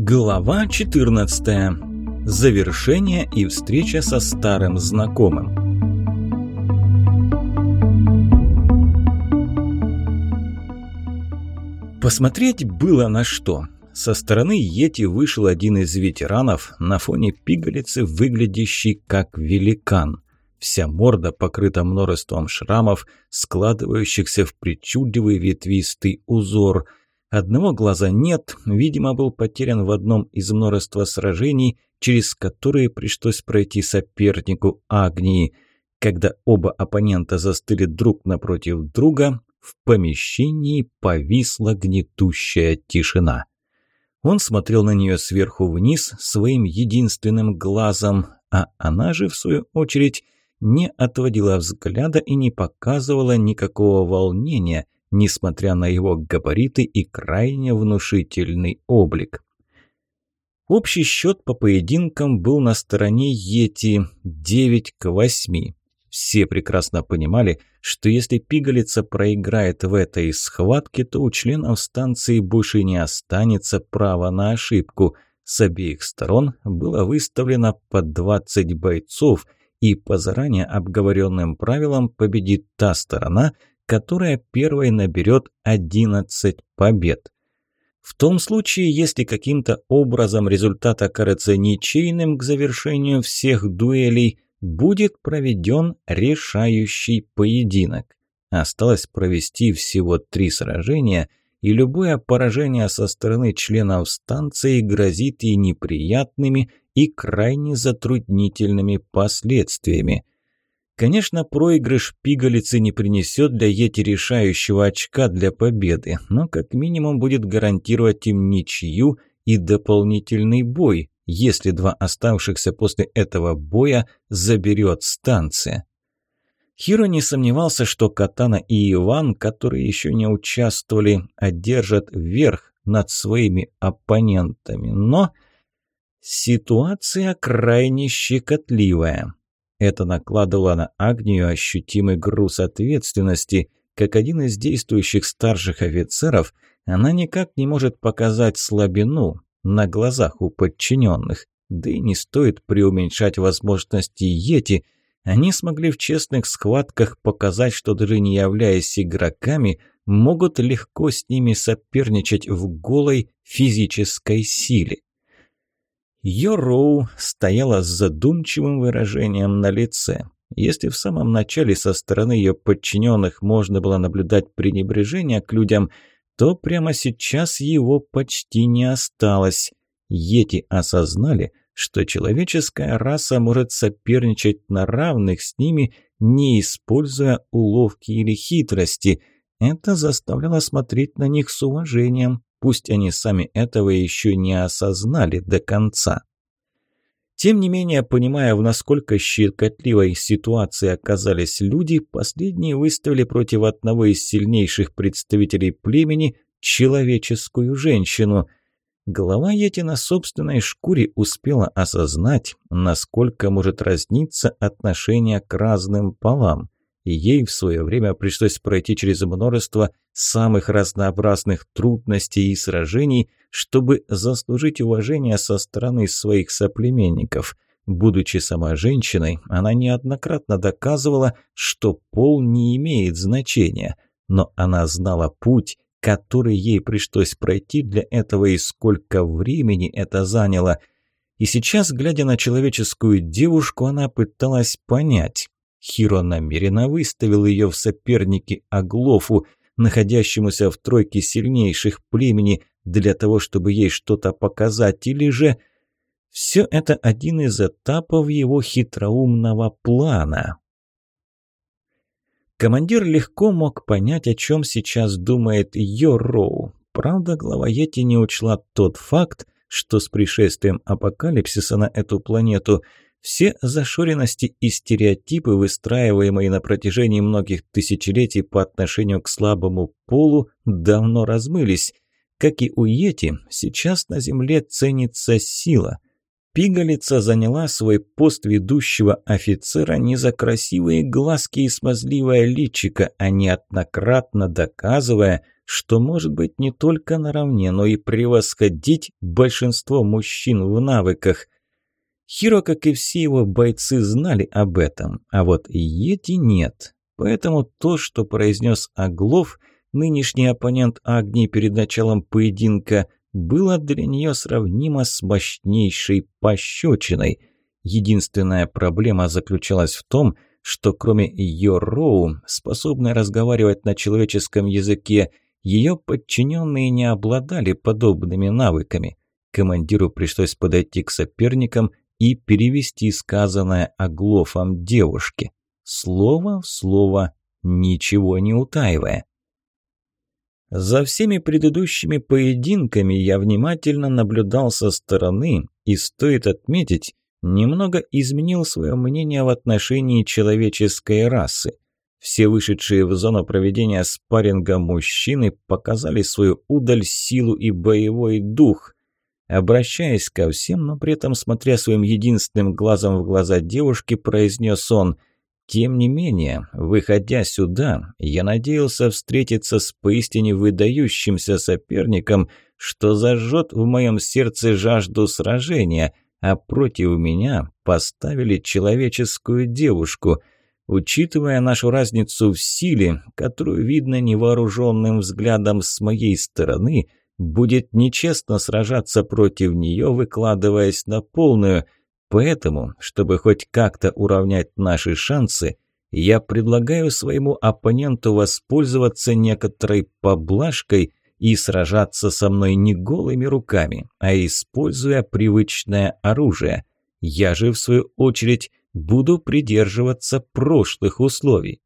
Глава 14. Завершение и встреча со старым знакомым. Посмотреть было на что. Со стороны Йети вышел один из ветеранов, на фоне пигалицы, выглядящий как великан. Вся морда покрыта множеством шрамов, складывающихся в причудливый ветвистый узор – Одного глаза нет, видимо, был потерян в одном из множества сражений, через которые пришлось пройти сопернику Агнии. Когда оба оппонента застыли друг напротив друга, в помещении повисла гнетущая тишина. Он смотрел на нее сверху вниз своим единственным глазом, а она же, в свою очередь, не отводила взгляда и не показывала никакого волнения – несмотря на его габариты и крайне внушительный облик. Общий счет по поединкам был на стороне Йети 9 к 8. Все прекрасно понимали, что если пигалица проиграет в этой схватке, то у членов станции больше не останется права на ошибку. С обеих сторон было выставлено по 20 бойцов, и по заранее обговоренным правилам победит та сторона, которая первой наберет 11 побед. В том случае, если каким-то образом результат окажется ничейным к завершению всех дуэлей, будет проведен решающий поединок. Осталось провести всего три сражения, и любое поражение со стороны членов станции грозит и неприятными, и крайне затруднительными последствиями – Конечно, проигрыш пигалицы не принесет для Йети решающего очка для победы, но как минимум будет гарантировать им ничью и дополнительный бой, если два оставшихся после этого боя заберет станция. Хиро не сомневался, что Катана и Иван, которые еще не участвовали, одержат верх над своими оппонентами, но ситуация крайне щекотливая. Это накладывало на Агнию ощутимый груз ответственности. Как один из действующих старших офицеров, она никак не может показать слабину на глазах у подчиненных. Да и не стоит преуменьшать возможности Йети. Они смогли в честных схватках показать, что даже не являясь игроками, могут легко с ними соперничать в голой физической силе. Йороу стояла с задумчивым выражением на лице. Если в самом начале со стороны ее подчиненных можно было наблюдать пренебрежение к людям, то прямо сейчас его почти не осталось. Йети осознали, что человеческая раса может соперничать на равных с ними, не используя уловки или хитрости. Это заставляло смотреть на них с уважением, Пусть они сами этого еще не осознали до конца. Тем не менее, понимая, в насколько щекотливой ситуации оказались люди, последние выставили против одного из сильнейших представителей племени человеческую женщину. Голова Йети на собственной шкуре успела осознать, насколько может разниться отношение к разным полам и ей в свое время пришлось пройти через множество самых разнообразных трудностей и сражений, чтобы заслужить уважение со стороны своих соплеменников. Будучи сама женщиной, она неоднократно доказывала, что пол не имеет значения, но она знала путь, который ей пришлось пройти для этого и сколько времени это заняло. И сейчас, глядя на человеческую девушку, она пыталась понять, Хиро намеренно выставил ее в соперники Аглофу, находящемуся в тройке сильнейших племени, для того, чтобы ей что-то показать, или же... Все это один из этапов его хитроумного плана. Командир легко мог понять, о чем сейчас думает Йороу. Правда, глава Йети не учла тот факт, что с пришествием апокалипсиса на эту планету – все зашоренности и стереотипы, выстраиваемые на протяжении многих тысячелетий по отношению к слабому полу, давно размылись. Как и у Йети, сейчас на Земле ценится сила. Пигалица заняла свой пост ведущего офицера не за красивые глазки и смазливое личико, а неоднократно доказывая, что может быть не только наравне, но и превосходить большинство мужчин в навыках. Хиро, как и все его бойцы, знали об этом, а вот Йети нет. Поэтому то, что произнес Оглов, нынешний оппонент Агни перед началом поединка, было для нее сравнимо с мощнейшей пощечиной. Единственная проблема заключалась в том, что кроме Йороу, способной разговаривать на человеческом языке, ее подчиненные не обладали подобными навыками. Командиру пришлось подойти к соперникам и перевести сказанное оглофом девушке. Слово в слово, ничего не утаивая. За всеми предыдущими поединками я внимательно наблюдал со стороны, и стоит отметить, немного изменил свое мнение в отношении человеческой расы. Все вышедшие в зону проведения спарринга мужчины показали свою удаль, силу и боевой дух. Обращаясь ко всем, но при этом смотря своим единственным глазом в глаза девушки, произнес он «Тем не менее, выходя сюда, я надеялся встретиться с поистине выдающимся соперником, что зажжет в моем сердце жажду сражения, а против меня поставили человеческую девушку». Учитывая нашу разницу в силе, которую видно невооруженным взглядом с моей стороны, будет нечестно сражаться против нее, выкладываясь на полную. Поэтому, чтобы хоть как-то уравнять наши шансы, я предлагаю своему оппоненту воспользоваться некоторой поблажкой и сражаться со мной не голыми руками, а используя привычное оружие. Я же, в свою очередь, буду придерживаться прошлых условий.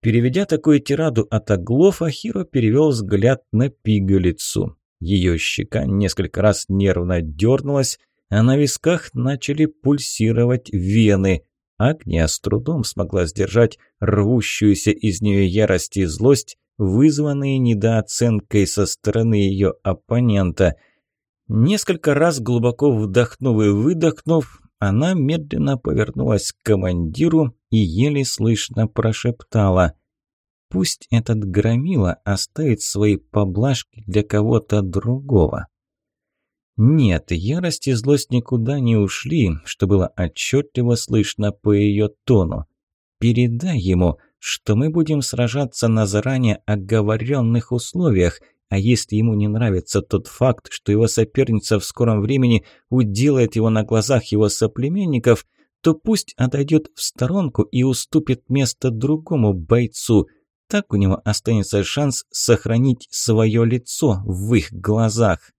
Переведя такую тираду от Аглофа, Хиро перевел взгляд на пигалицу. Ее щека несколько раз нервно дернулась, а на висках начали пульсировать вены. Агния с трудом смогла сдержать рвущуюся из нее ярость и злость, вызванные недооценкой со стороны ее оппонента. Несколько раз глубоко вдохнув и выдохнув, она медленно повернулась к командиру и еле слышно прошептала «Пусть этот громила оставит свои поблажки для кого-то другого». Нет, ярость и злость никуда не ушли, что было отчетливо слышно по ее тону. «Передай ему, что мы будем сражаться на заранее оговоренных условиях – а если ему не нравится тот факт, что его соперница в скором времени уделает его на глазах его соплеменников, то пусть отойдет в сторонку и уступит место другому бойцу. Так у него останется шанс сохранить свое лицо в их глазах.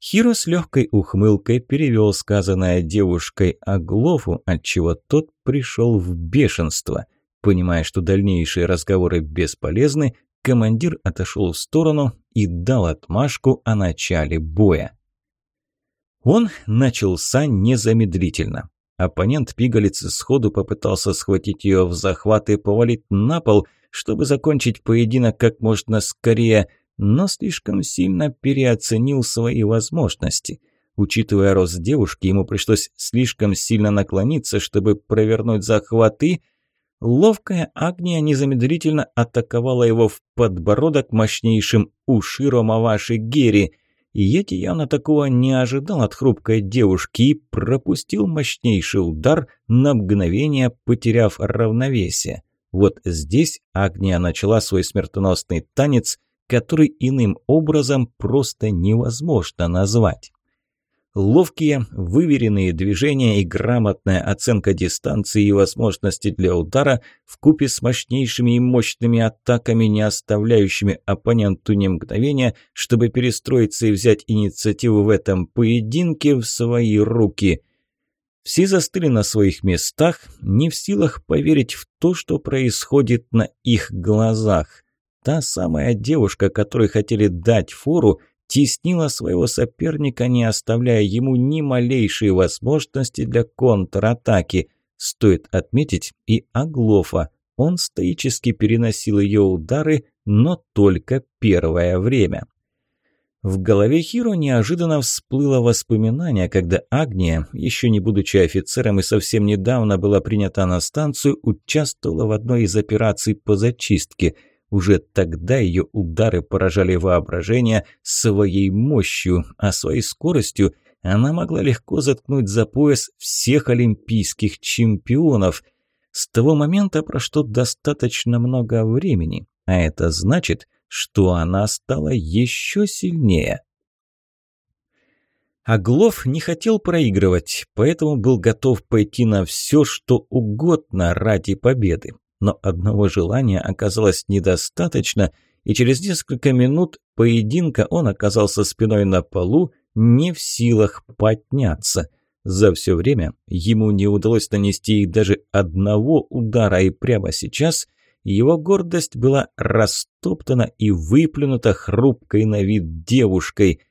Хиро с легкой ухмылкой перевел сказанное девушкой Аглофу, отчего тот пришел в бешенство. Понимая, что дальнейшие разговоры бесполезны, командир отошел в сторону и дал отмашку о начале боя. Он начался незамедлительно. Оппонент пигалицы сходу попытался схватить ее в захват и повалить на пол, чтобы закончить поединок как можно скорее, но слишком сильно переоценил свои возможности. Учитывая рост девушки, ему пришлось слишком сильно наклониться, чтобы провернуть захват и Ловкая Агния незамедлительно атаковала его в подбородок мощнейшим Уширо Маваши Гери. Йети явно такого не ожидал от хрупкой девушки и пропустил мощнейший удар, на мгновение потеряв равновесие. Вот здесь Агния начала свой смертоносный танец, который иным образом просто невозможно назвать. Ловкие, выверенные движения и грамотная оценка дистанции и возможности для удара вкупе с мощнейшими и мощными атаками, не оставляющими оппоненту ни мгновения, чтобы перестроиться и взять инициативу в этом поединке в свои руки. Все застыли на своих местах, не в силах поверить в то, что происходит на их глазах. Та самая девушка, которой хотели дать фору, теснила своего соперника, не оставляя ему ни малейшей возможности для контратаки. Стоит отметить и Аглофа. Он стоически переносил ее удары, но только первое время. В голове Хиро неожиданно всплыло воспоминание, когда Агния, еще не будучи офицером и совсем недавно была принята на станцию, участвовала в одной из операций по зачистке – Уже тогда ее удары поражали воображение своей мощью, а своей скоростью она могла легко заткнуть за пояс всех олимпийских чемпионов. С того момента прошло достаточно много времени, а это значит, что она стала еще сильнее. Оглов не хотел проигрывать, поэтому был готов пойти на все, что угодно ради победы. Но одного желания оказалось недостаточно, и через несколько минут поединка он оказался спиной на полу, не в силах подняться. За все время ему не удалось нанести их даже одного удара, и прямо сейчас его гордость была растоптана и выплюнута хрупкой на вид девушкой –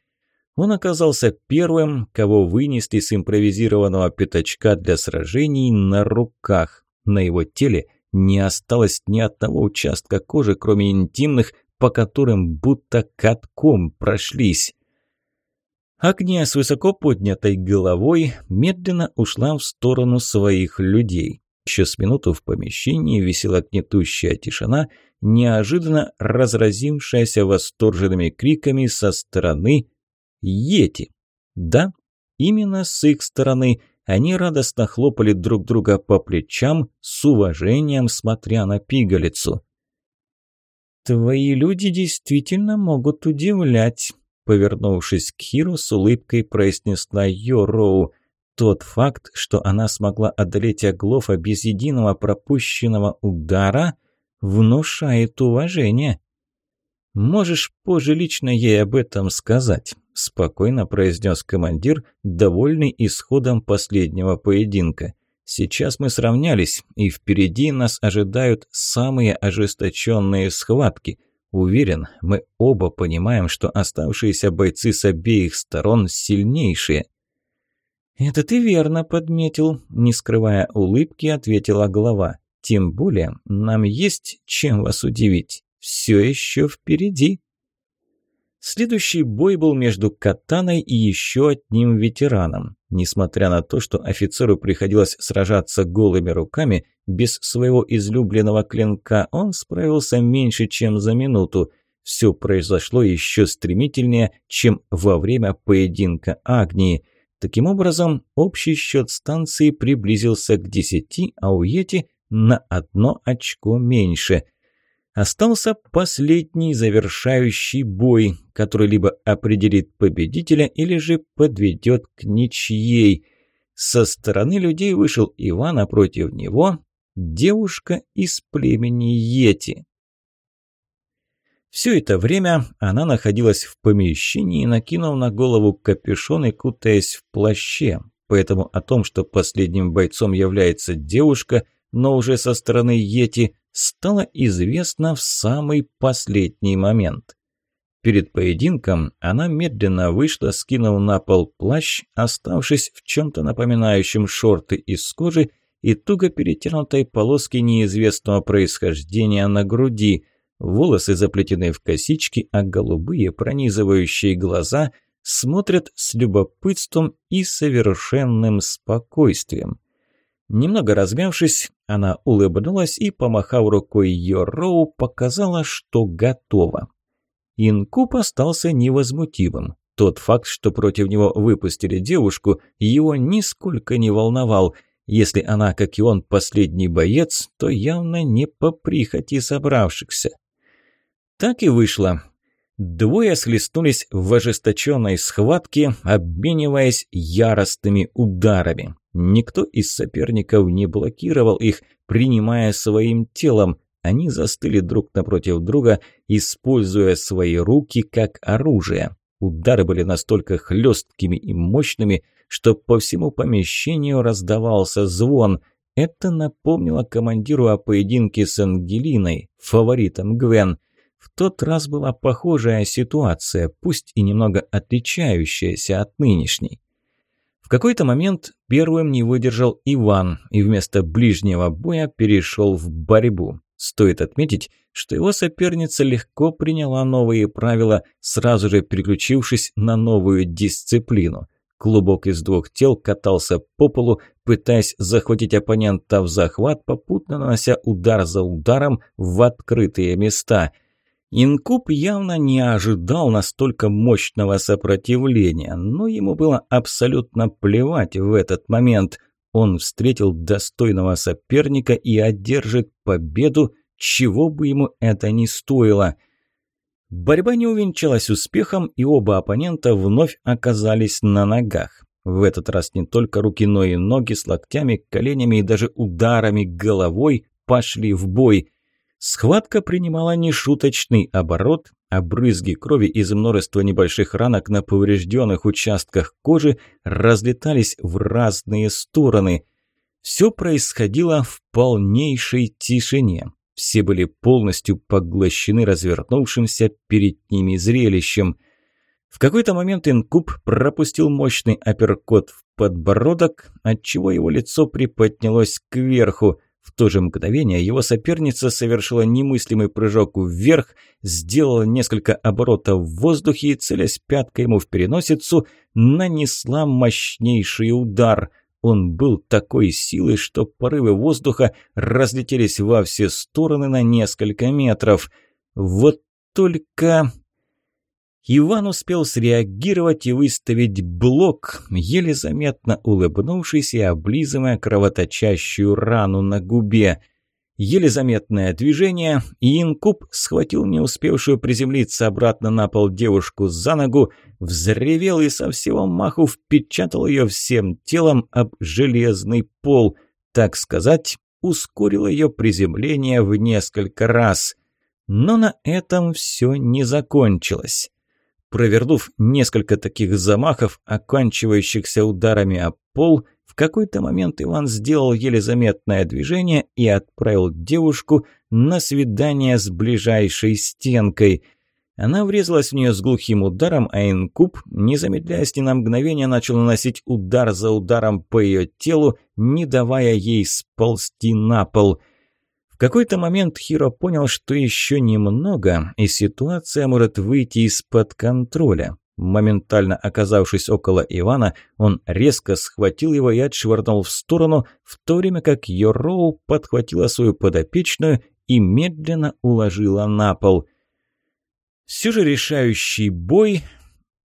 он оказался первым, кого вынесли с импровизированного пятачка для сражений на руках. На его теле не осталось ни одного участка кожи, кроме интимных, по которым будто катком прошлись. Агния с высоко поднятой головой медленно ушла в сторону своих людей. С минуту в помещении висела гнетущая тишина, неожиданно разразившаяся восторженными криками со стороны Йети. Да, именно с их стороны они радостно хлопали друг друга по плечам, с уважением смотря на пигалицу. «Твои люди действительно могут удивлять», – повернувшись к Хиру, с улыбкой произнесла Йороу. Тот факт, что она смогла одолеть Оглофа без единого пропущенного удара, внушает уважение. «Можешь позже лично ей об этом сказать спокойно произнес командир, довольный исходом последнего поединка. Сейчас мы сравнялись, и впереди нас ожидают самые ожесточенные схватки. Уверен, мы оба понимаем, что оставшиеся бойцы с обеих сторон сильнейшие. «Это ты верно подметил», – не скрывая улыбки, ответила глава. «Тем более нам есть чем вас удивить. Все еще впереди». Следующий бой был между Катаной и еще одним ветераном. Несмотря на то, что офицеру приходилось сражаться голыми руками, без своего излюбленного клинка, он справился меньше, чем за минуту. Все произошло еще стремительнее, чем во время поединка Агнии. Таким образом, общий счет станции приблизился к десяти, а у Йети на одно очко меньше – Остался последний завершающий бой, который либо определит победителя, или же подведет к ничьей. Со стороны людей вышел Иван, а против него девушка из племени Йети. Все это время она находилась в помещении, накинув на голову капюшон и кутаясь в плаще. Поэтому о том, что последним бойцом является девушка, но уже со стороны Йети, стало известно в самый последний момент. Перед поединком она медленно вышла, скинув на пол плащ, оставшись в чем-то напоминающем шорты из кожи и туго перетянутой полоски неизвестного происхождения на груди. Волосы заплетены в косички, а голубые пронизывающие глаза смотрят с любопытством и совершенным спокойствием. Немного размявшись, она улыбнулась и, помахав рукой Йороу, показала, что готова. Инкуб остался невозмутимым. Тот факт, что против него выпустили девушку, его нисколько не волновал. Если она, как и он, последний боец, то явно не по прихоти собравшихся. Так и вышло. Двое слестнулись в ожесточенной схватке, обмениваясь яростными ударами. Никто из соперников не блокировал их, принимая своим телом. Они застыли друг напротив друга, используя свои руки как оружие. Удары были настолько хлесткими и мощными, что по всему помещению раздавался звон. Это напомнило командиру о поединке с Ангелиной, фаворитом Гвен. В тот раз была похожая ситуация, пусть и немного отличающаяся от нынешней. В какой-то момент первым не выдержал Иван и вместо ближнего боя перешел в борьбу. Стоит отметить, что его соперница легко приняла новые правила, сразу же переключившись на новую дисциплину. Клубок из двух тел катался по полу, пытаясь захватить оппонента в захват, попутно нанося удар за ударом в открытые места. Инкуб явно не ожидал настолько мощного сопротивления, но ему было абсолютно плевать в этот момент. Он встретил достойного соперника и одержит победу, чего бы ему это ни стоило – Борьба не увенчалась успехом, и оба оппонента вновь оказались на ногах. В этот раз не только руки, но и ноги с локтями, коленями и даже ударами головой пошли в бой. Схватка принимала нешуточный оборот, а брызги крови из множества небольших ранок на поврежденных участках кожи разлетались в разные стороны. Все происходило в полнейшей тишине. Все были полностью поглощены развернувшимся перед ними зрелищем. В какой-то момент Инкуб пропустил мощный апперкот в подбородок, отчего его лицо приподнялось кверху. В то же мгновение его соперница совершила немыслимый прыжок вверх, сделала несколько оборотов в воздухе и, целясь пяткой ему в переносицу, нанесла мощнейший удар – он был такой силы, что порывы воздуха разлетелись во все стороны на несколько метров. Вот только... Иван успел среагировать и выставить блок, еле заметно улыбнувшись и облизывая кровоточащую рану на губе – Еле заметное движение, и инкуб схватил не успевшую приземлиться обратно на пол девушку за ногу, взревел и со всего маху впечатал ее всем телом об железный пол, так сказать, ускорил ее приземление в несколько раз. Но на этом все не закончилось. Провернув несколько таких замахов, оканчивающихся ударами о пол – какой-то момент Иван сделал еле заметное движение и отправил девушку на свидание с ближайшей стенкой. Она врезалась в нее с глухим ударом, а инкуб, не замедляясь ни на мгновение, начал наносить удар за ударом по ее телу, не давая ей сползти на пол. В какой-то момент Хиро понял, что еще немного, и ситуация может выйти из-под контроля. Моментально оказавшись около Ивана, он резко схватил его и отшвырнул в сторону, в то время как Йороу подхватила свою подопечную и медленно уложила на пол. Все же решающий бой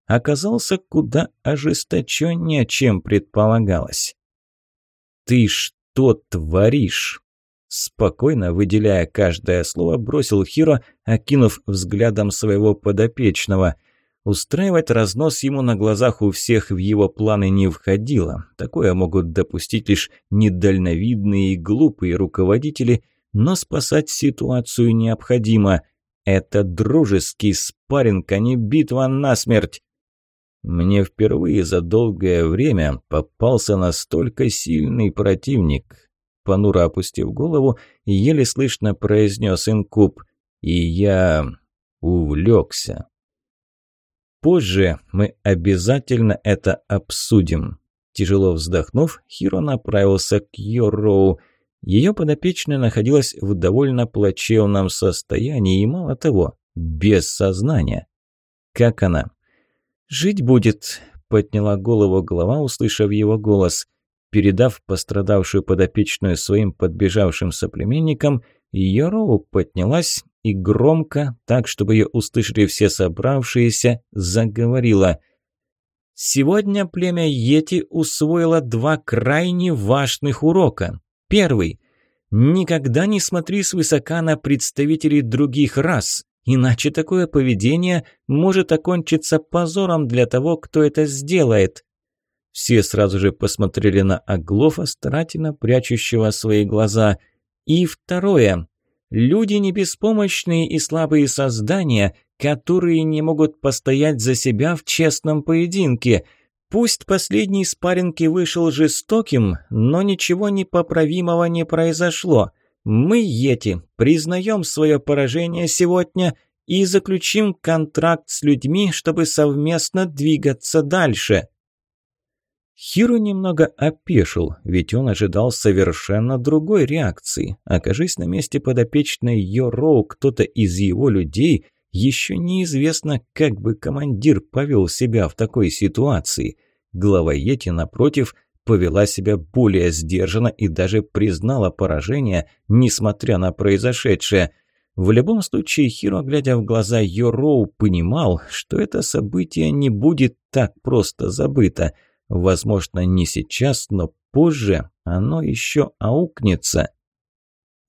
оказался куда ожесточеннее, чем предполагалось. «Ты что творишь?» Спокойно, выделяя каждое слово, бросил Хиро, окинув взглядом своего подопечного – Устраивать разнос ему на глазах у всех в его планы не входило. Такое могут допустить лишь недальновидные и глупые руководители, но спасать ситуацию необходимо. Это дружеский спарринг, а не битва насмерть. Мне впервые за долгое время попался настолько сильный противник. Понуро опустив голову, еле слышно произнес инкуб. И я увлекся. Позже мы обязательно это обсудим. Тяжело вздохнув, Хиро направился к Йороу. Ее подопечная находилась в довольно плачевном состоянии и, мало того, без сознания. Как она? «Жить будет», – подняла голову голова, услышав его голос. Передав пострадавшую подопечную своим подбежавшим соплеменникам, Йороу поднялась и громко, так чтобы ее услышали все собравшиеся, заговорила. «Сегодня племя Йети усвоило два крайне важных урока. Первый. Никогда не смотри свысока на представителей других рас, иначе такое поведение может окончиться позором для того, кто это сделает». Все сразу же посмотрели на Аглофа, старательно прячущего свои глаза. И второе. Люди не беспомощные и слабые создания, которые не могут постоять за себя в честном поединке. Пусть последний спарринг и вышел жестоким, но ничего непоправимого не произошло. Мы, Йети, признаем свое поражение сегодня и заключим контракт с людьми, чтобы совместно двигаться дальше. Хиру немного опешил, ведь он ожидал совершенно другой реакции. Окажись на месте подопечной Йороу кто-то из его людей, еще неизвестно, как бы командир повел себя в такой ситуации. Глава Йети, напротив, повела себя более сдержанно и даже признала поражение, несмотря на произошедшее. В любом случае, Хиро, глядя в глаза Йороу, понимал, что это событие не будет так просто забыто. Возможно, не сейчас, но позже оно еще аукнется.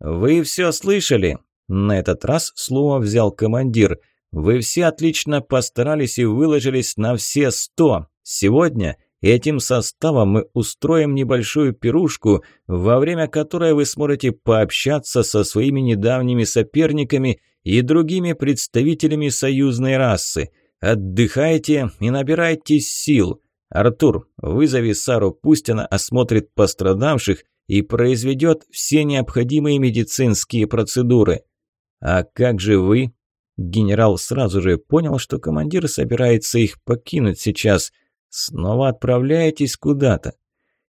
«Вы все слышали?» На этот раз слово взял командир. «Вы все отлично постарались и выложились на все сто. Сегодня этим составом мы устроим небольшую пирушку, во время которой вы сможете пообщаться со своими недавними соперниками и другими представителями союзной расы. Отдыхайте и набирайтесь сил. Артур, вызови Сару, пусть она осмотрит пострадавших и произведет все необходимые медицинские процедуры. А как же вы? Генерал сразу же понял, что командир собирается их покинуть сейчас. Снова отправляетесь куда-то.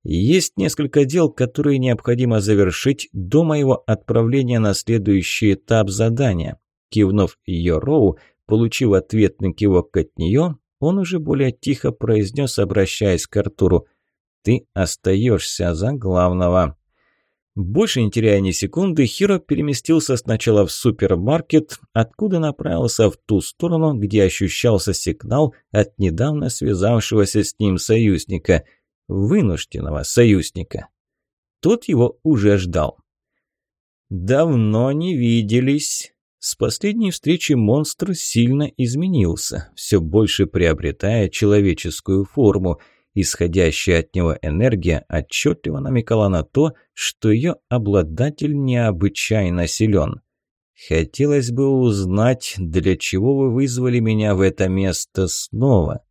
Есть несколько дел, которые необходимо завершить до моего отправления на следующий этап задания. Кивнув Йороу, получив ответный кивок от нее, он уже более тихо произнес, обращаясь к Артуру – ты остаешься за главного. Больше не теряя ни секунды, Хиро переместился сначала в супермаркет, откуда направился в ту сторону, где ощущался сигнал от недавно связавшегося с ним союзника. Вынужденного союзника. Тот его уже ждал. «Давно не виделись». С последней встречи монстр сильно изменился, все больше приобретая человеческую форму – Исходящая от него энергия отчетливо намекала на то, что ее обладатель необычайно силен. «Хотелось бы узнать, для чего вы вызвали меня в это место снова?»